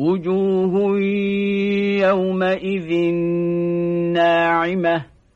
وجوه يومئذ ناعمة